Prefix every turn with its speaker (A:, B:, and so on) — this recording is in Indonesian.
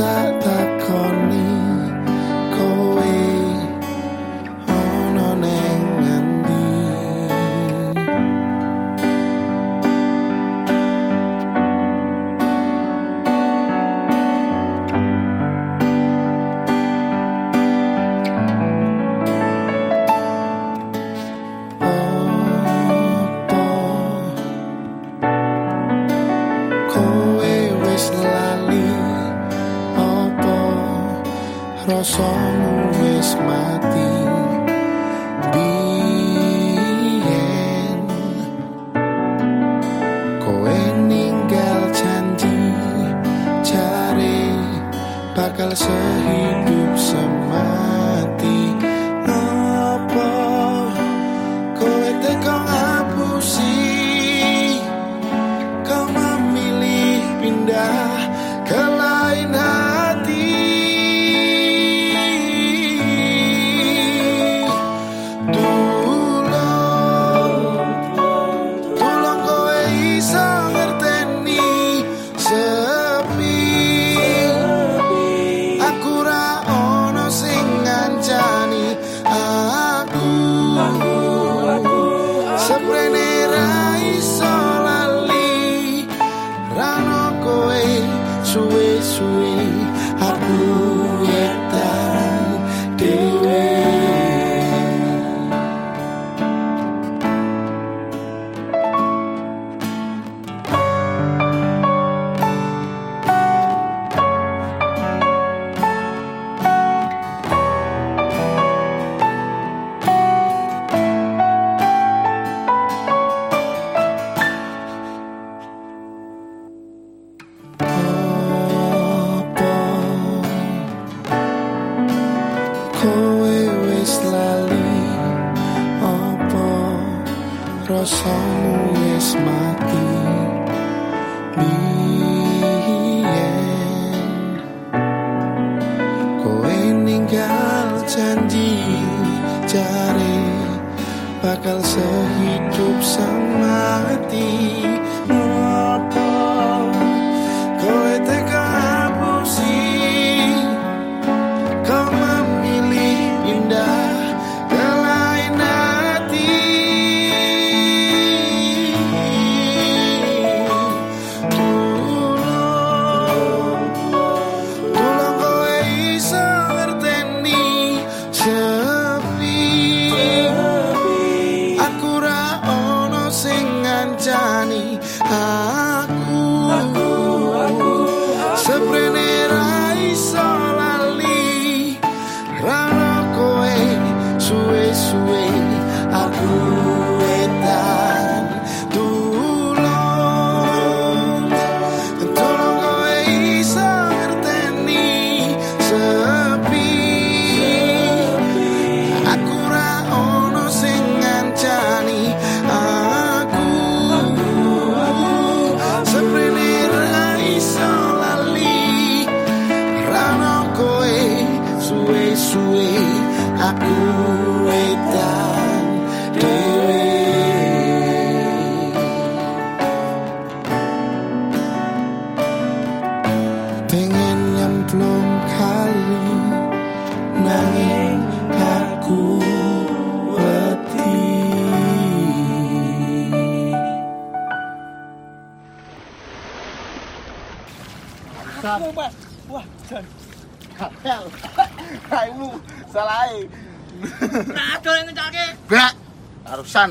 A: Oh, waste the line rasamu wis mati. Biyen kowe ninggal janji cari bakal sehidup semati. kowe wis lali apa rasamu wis mati? Biyen kowe ninggal janji jare bakal sehidup sama mati Kak.
B: Wah, Jan. Kapel. Kaimu salah.
C: Nah, dol ngecake.
B: Bak. Arusan.